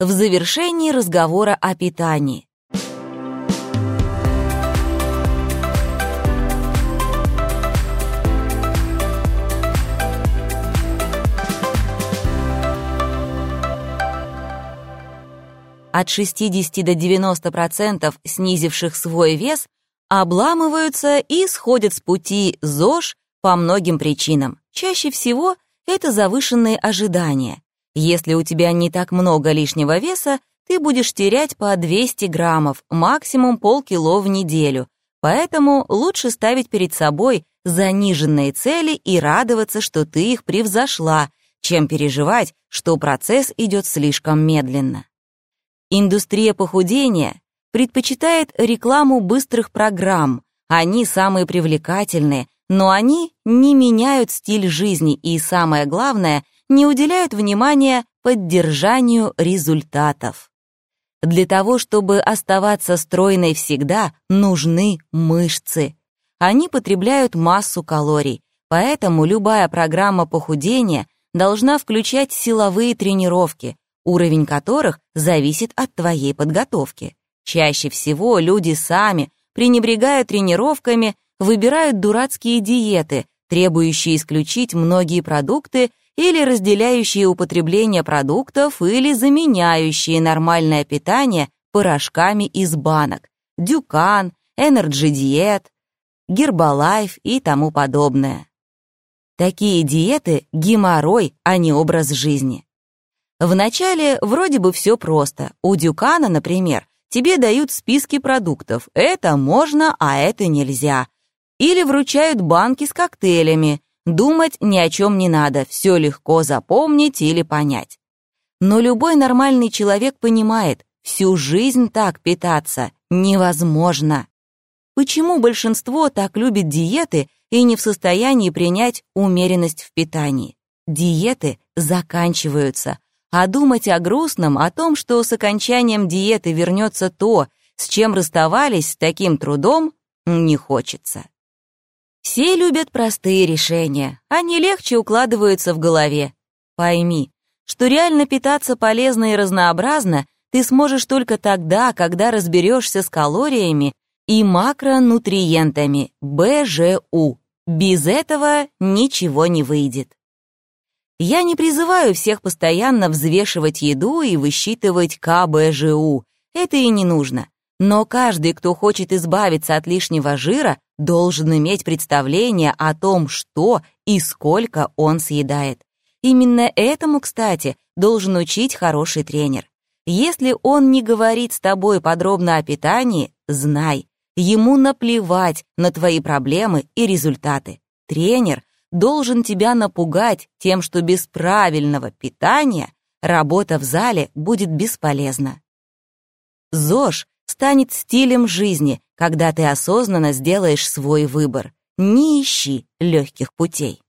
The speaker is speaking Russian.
в завершении разговора о питании. От 60 до 90% снизивших свой вес обламываются и сходят с пути ЗОЖ по многим причинам. Чаще всего это завышенные ожидания. Если у тебя не так много лишнего веса, ты будешь терять по 200 граммов, максимум полкило в неделю. Поэтому лучше ставить перед собой заниженные цели и радоваться, что ты их превзошла, чем переживать, что процесс идет слишком медленно. Индустрия похудения предпочитает рекламу быстрых программ. Они самые привлекательные, но они не меняют стиль жизни и, самое главное, не уделяют внимания поддержанию результатов. Для того, чтобы оставаться стройной всегда, нужны мышцы. Они потребляют массу калорий, поэтому любая программа похудения должна включать силовые тренировки, уровень которых зависит от твоей подготовки. Чаще всего люди сами, пренебрегая тренировками, выбирают дурацкие диеты, требующие исключить многие продукты или разделяющие употребление продуктов или заменяющие нормальное питание порошками из банок, дюкан, энерджи-диет, гербалайф и тому подобное. Такие диеты — геморрой, а не образ жизни. Вначале вроде бы все просто. У Дюкана, например, тебе дают списки продуктов. Это можно, а это нельзя. Или вручают банки с коктейлями. Думать ни о чем не надо, все легко запомнить или понять. Но любой нормальный человек понимает, всю жизнь так питаться невозможно. Почему большинство так любит диеты и не в состоянии принять умеренность в питании? Диеты заканчиваются, а думать о грустном, о том, что с окончанием диеты вернется то, с чем расставались с таким трудом, не хочется. Все любят простые решения, они легче укладываются в голове. Пойми, что реально питаться полезно и разнообразно ты сможешь только тогда, когда разберешься с калориями и макронутриентами БЖУ. Без этого ничего не выйдет. Я не призываю всех постоянно взвешивать еду и высчитывать КБЖУ. Это и не нужно. Но каждый, кто хочет избавиться от лишнего жира, должен иметь представление о том, что и сколько он съедает. Именно этому, кстати, должен учить хороший тренер. Если он не говорит с тобой подробно о питании, знай, ему наплевать на твои проблемы и результаты. Тренер должен тебя напугать тем, что без правильного питания работа в зале будет бесполезна. ЗОЖ станет стилем жизни, когда ты осознанно сделаешь свой выбор. Не ищи легких путей.